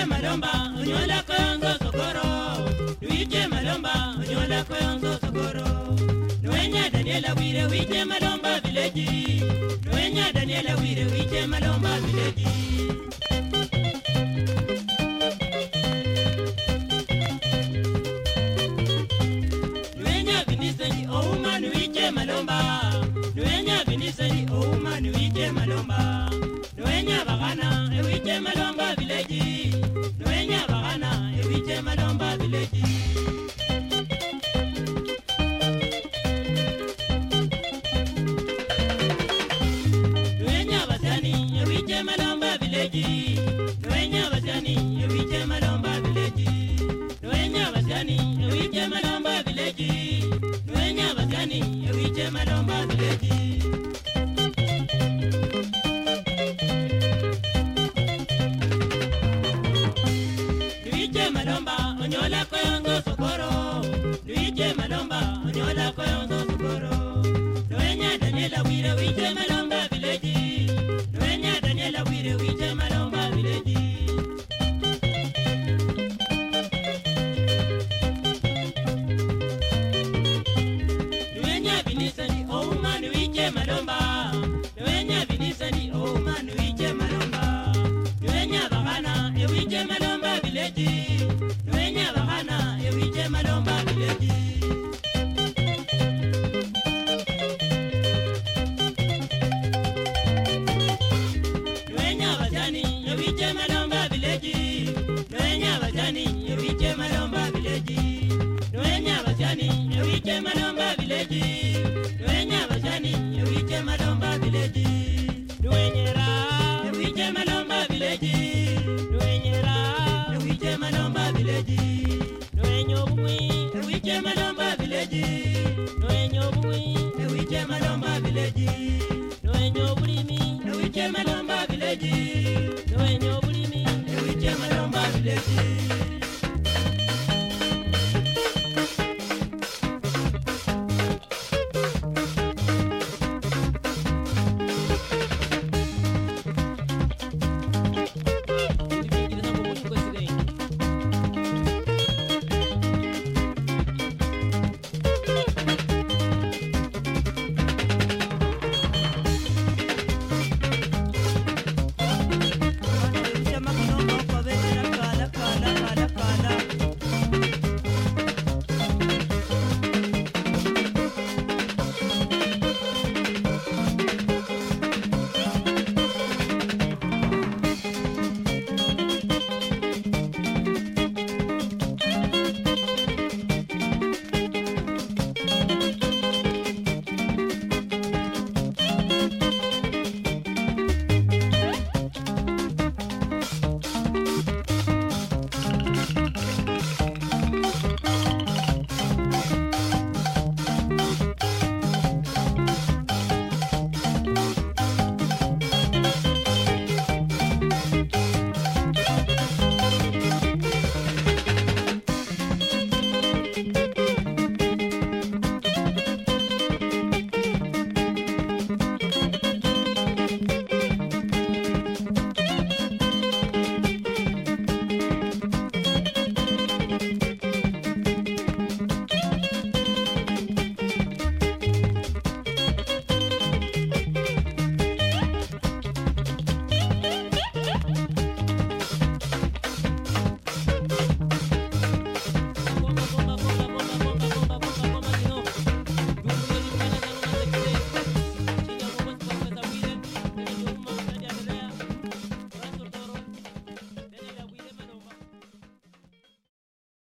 Luigi Malomba, Onyola Kongo Sokoro. Luigi Malomba, Kongo Sokoro. Nwenya Daniela Wire, Luigi Malomba Village. Nwenya Daniela Wire, Luigi Malomba Village. malomba ouma nuike malomba nuenya bagana bileji Noenya wajani, Ewije malomba bileji Noenya wajani, Ewije malomba bileji Noenya wajani, Ewije malomba bileji Ewije malomba Onyola koyongo sokoro. Itema no